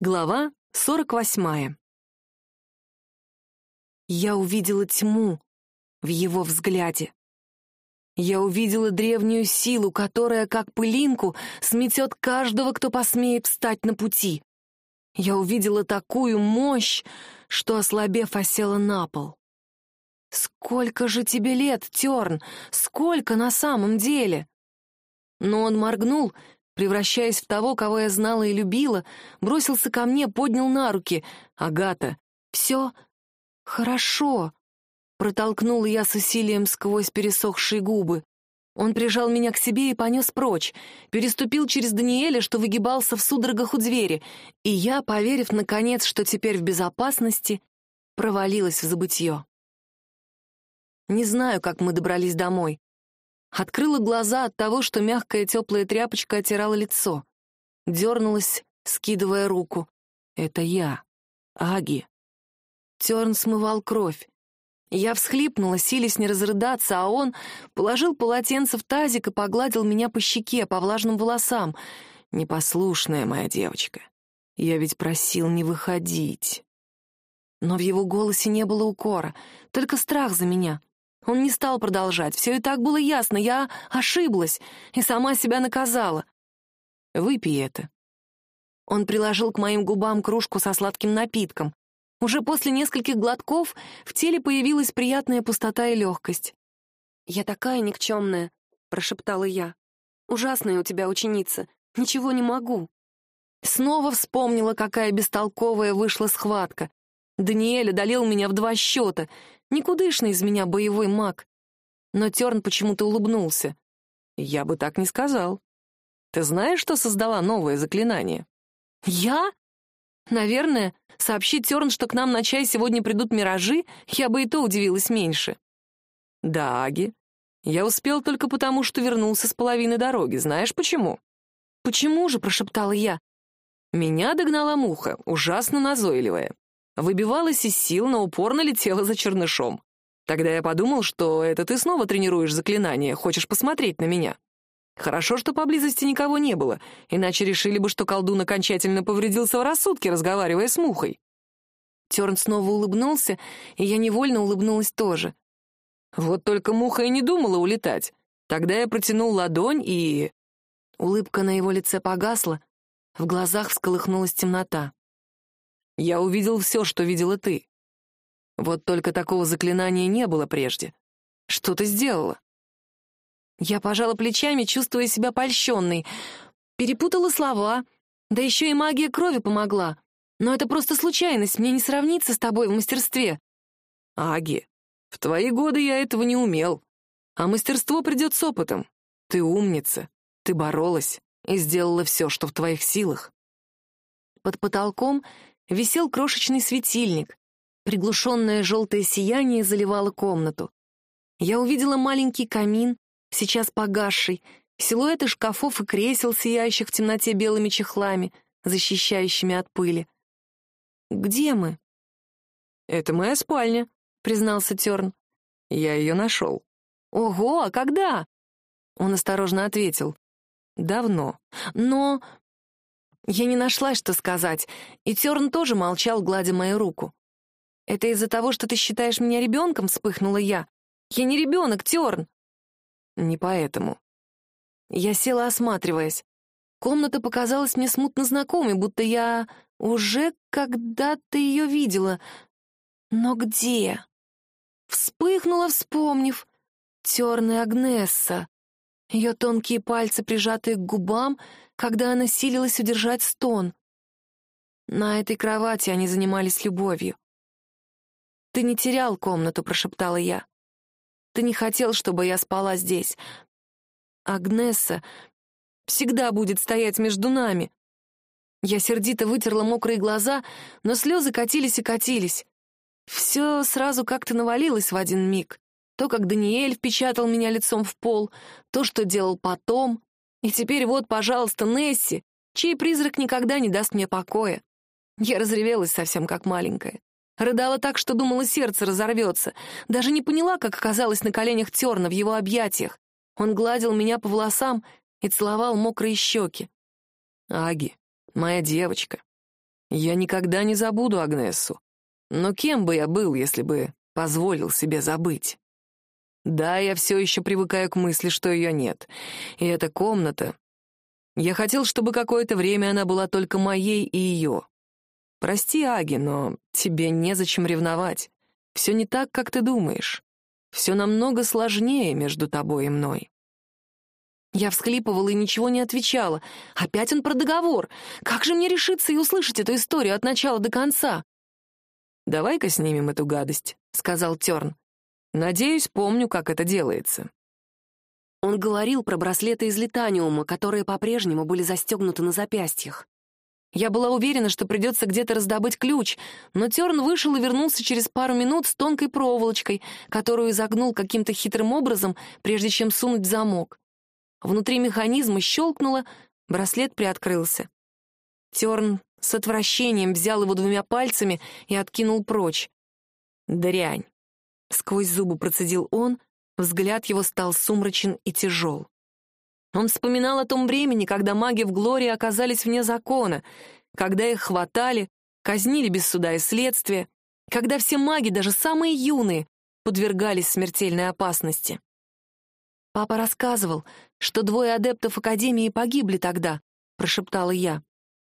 Глава сорок восьмая. Я увидела тьму в его взгляде. Я увидела древнюю силу, которая, как пылинку, сметет каждого, кто посмеет встать на пути. Я увидела такую мощь, что, ослабев, осела на пол. «Сколько же тебе лет, Терн? Сколько на самом деле?» Но он моргнул, превращаясь в того, кого я знала и любила, бросился ко мне, поднял на руки. «Агата, все хорошо», — протолкнула я с усилием сквозь пересохшие губы. Он прижал меня к себе и понес прочь, переступил через Даниэля, что выгибался в судорогах у двери, и я, поверив, наконец, что теперь в безопасности, провалилась в забытье. Не знаю, как мы добрались домой. Открыла глаза от того, что мягкая теплая тряпочка отирала лицо. Дернулась, скидывая руку. «Это я, Аги». Терн смывал кровь. Я всхлипнула, силясь не разрыдаться, а он положил полотенце в тазик и погладил меня по щеке, по влажным волосам. «Непослушная моя девочка. Я ведь просил не выходить». Но в его голосе не было укора, только страх за меня. Он не стал продолжать. Все и так было ясно. Я ошиблась и сама себя наказала. «Выпей это». Он приложил к моим губам кружку со сладким напитком. Уже после нескольких глотков в теле появилась приятная пустота и легкость. «Я такая никчемная», — прошептала я. «Ужасная у тебя ученица. Ничего не могу». Снова вспомнила, какая бестолковая вышла схватка. Даниэль одолел меня в два счета. Никудышный из меня боевой маг. Но Терн почему-то улыбнулся. Я бы так не сказал. Ты знаешь, что создала новое заклинание? Я? Наверное, сообщить Терн, что к нам на чай сегодня придут миражи, я бы и то удивилась меньше. Да, Аги. Я успел только потому, что вернулся с половины дороги. Знаешь почему? Почему же, прошептала я. Меня догнала муха, ужасно назойливая выбивалась из сил, но упорно летела за чернышом. Тогда я подумал, что это ты снова тренируешь заклинание, хочешь посмотреть на меня. Хорошо, что поблизости никого не было, иначе решили бы, что колдун окончательно повредился в рассудке, разговаривая с мухой. Терн снова улыбнулся, и я невольно улыбнулась тоже. Вот только муха и не думала улетать. Тогда я протянул ладонь и... Улыбка на его лице погасла, в глазах всколыхнулась темнота. Я увидел все, что видела ты. Вот только такого заклинания не было прежде. Что ты сделала?» Я пожала плечами, чувствуя себя польщенной. Перепутала слова, да еще и магия крови помогла. Но это просто случайность, мне не сравниться с тобой в мастерстве. Аги, в твои годы я этого не умел. А мастерство придет с опытом. Ты умница, ты боролась и сделала все, что в твоих силах. Под потолком висел крошечный светильник. Приглушенное желтое сияние заливало комнату. Я увидела маленький камин, сейчас погасший, силуэты шкафов и кресел, сияющих в темноте белыми чехлами, защищающими от пыли. «Где мы?» «Это моя спальня», — признался Терн. «Я ее нашел». «Ого, а когда?» Он осторожно ответил. «Давно. Но я не нашла, что сказать, и Терн тоже молчал, гладя мою руку. «Это из-за того, что ты считаешь меня ребенком?» — вспыхнула я. «Я не ребенок, Терн!» «Не поэтому». Я села, осматриваясь. Комната показалась мне смутно знакомой, будто я уже когда-то ее видела. Но где? Вспыхнула, вспомнив. Терн и Агнесса. Ее тонкие пальцы, прижатые к губам, когда она силилась удержать стон. На этой кровати они занимались любовью. «Ты не терял комнату», — прошептала я. «Ты не хотел, чтобы я спала здесь. Агнесса всегда будет стоять между нами». Я сердито вытерла мокрые глаза, но слезы катились и катились. Все сразу как-то навалилось в один миг. То, как Даниэль впечатал меня лицом в пол, то, что делал потом. И теперь вот, пожалуйста, Несси, чей призрак никогда не даст мне покоя. Я разревелась совсем как маленькая. Рыдала так, что думала, сердце разорвется. Даже не поняла, как оказалась на коленях Терна в его объятиях. Он гладил меня по волосам и целовал мокрые щеки. «Аги, моя девочка». Я никогда не забуду Агнесу. Но кем бы я был, если бы позволил себе забыть? Да, я все еще привыкаю к мысли, что ее нет. И эта комната... Я хотел, чтобы какое-то время она была только моей и ее. Прости, Аги, но тебе незачем ревновать. Все не так, как ты думаешь. Все намного сложнее между тобой и мной. Я всхлипывала и ничего не отвечала. Опять он про договор. Как же мне решиться и услышать эту историю от начала до конца? «Давай-ка снимем эту гадость», — сказал Терн. «Надеюсь, помню, как это делается». Он говорил про браслеты из литаниума, которые по-прежнему были застегнуты на запястьях. Я была уверена, что придется где-то раздобыть ключ, но Терн вышел и вернулся через пару минут с тонкой проволочкой, которую изогнул каким-то хитрым образом, прежде чем сунуть замок. Внутри механизма щелкнуло, браслет приоткрылся. Терн с отвращением взял его двумя пальцами и откинул прочь. «Дрянь!» — сквозь зубы процедил он, взгляд его стал сумрачен и тяжел. Он вспоминал о том времени, когда маги в Глории оказались вне закона, когда их хватали, казнили без суда и следствия, когда все маги, даже самые юные, подвергались смертельной опасности. Папа рассказывал, что двое адептов Академии погибли тогда, прошептала я.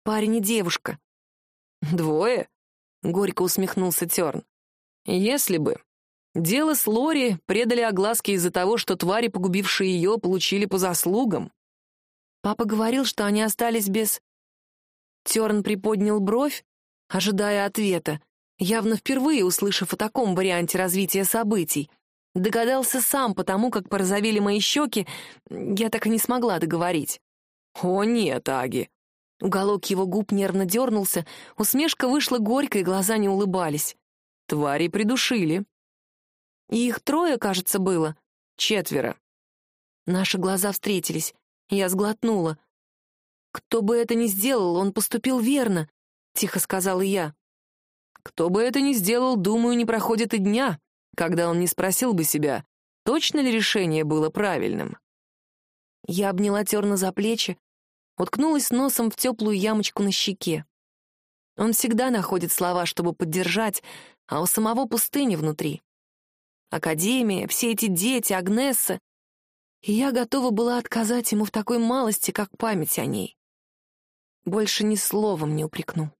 Парень и девушка. Двое? Горько усмехнулся Терн. Если бы. Дело с Лори предали огласке из-за того, что твари, погубившие ее, получили по заслугам. Папа говорил, что они остались без... Терн приподнял бровь, ожидая ответа, явно впервые услышав о таком варианте развития событий. Догадался сам, потому как порозовели мои щеки, я так и не смогла договорить. «О нет, Аги!» Уголок его губ нервно дернулся, усмешка вышла горькой, глаза не улыбались. «Твари придушили». И их трое, кажется, было. Четверо. Наши глаза встретились. Я сглотнула. «Кто бы это ни сделал, он поступил верно», — тихо сказала я. «Кто бы это ни сделал, думаю, не проходит и дня, когда он не спросил бы себя, точно ли решение было правильным. Я обняла Терна за плечи, уткнулась носом в теплую ямочку на щеке. Он всегда находит слова, чтобы поддержать, а у самого пустыни внутри. Академия, все эти дети, Агнесса. И я готова была отказать ему в такой малости, как память о ней. Больше ни словом не упрекну.